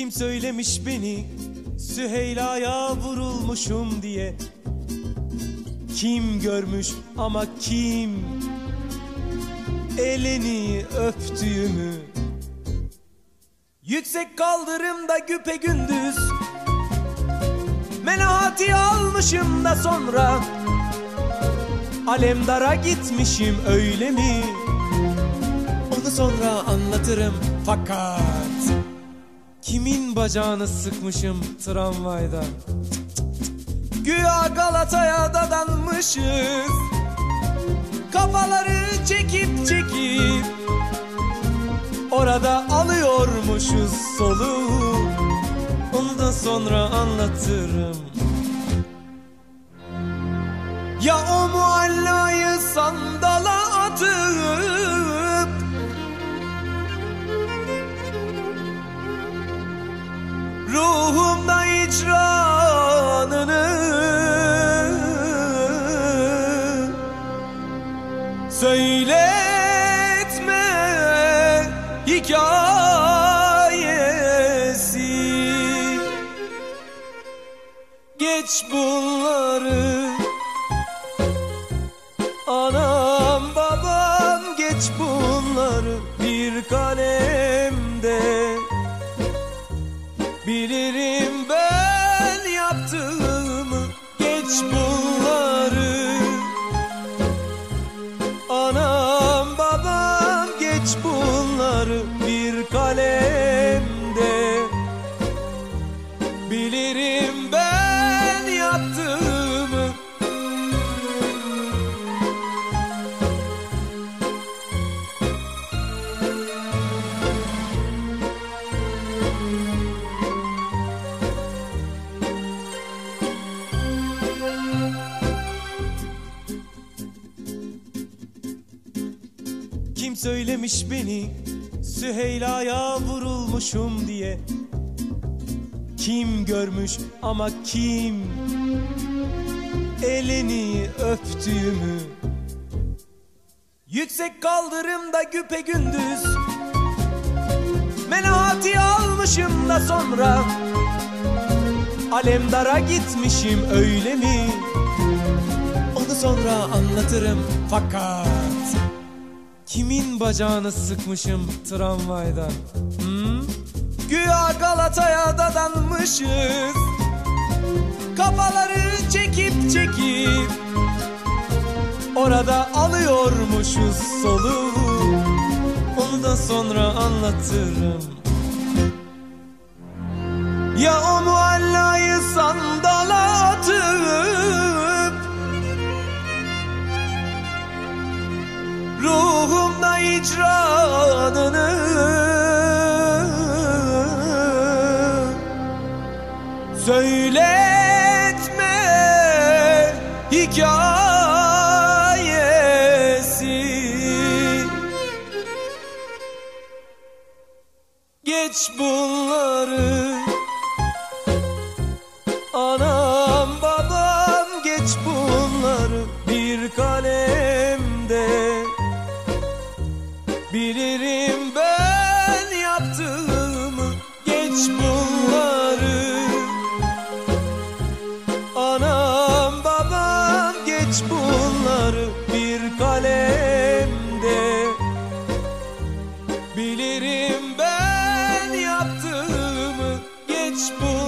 Kim söylemiş beni? Süheyla'ya vurulmuşum diye. Kim görmüş ama kim? Elini öptüğümü. Yüksek kaldırımda güpe gündüz. Menahati almışım da sonra. Alemdara gitmişim öyle mi? Onu sonra anlatırım fakat Kimin bacağını sıkmışım tramvayda? Güya Galata'ya dadanmışız. Kafaları çekip çekip Orada alıyormuşuz soluğu Onu da sonra anlatırım. Ya o muallayı sandala atıp Söyletme hikayesi. Geç bunları. Anam babam geç bunları bir kalemde. Bilirim ben yaptığımı geç bunları bunları bir kalemde. Bilirim ben yaptığımı. Kim söylemiş beni Süheyla'ya vurulmuşum diye. Kim görmüş ama kim? Elini öptüğümü. Yüksek kaldırımda güpe gündüz. Menahati almışım da sonra. Alemdara gitmişim öyle mi? Onu sonra anlatırım fakat Kimin bacağını sıkmışım tramvayda? Hmm? Güya Galata'ya dadanmışız Kafaları çekip çekip Orada alıyormuşuz soluğu Onu da sonra anlatırım Ya o muallayı sandala Ruhumda icranını Söyletme hikayesi. Geç bunları Anam Bilirim ben yaptığımı geç bunları. Anam babam geç bunları bir kalemde. Bilirim ben yaptığımı geç bunları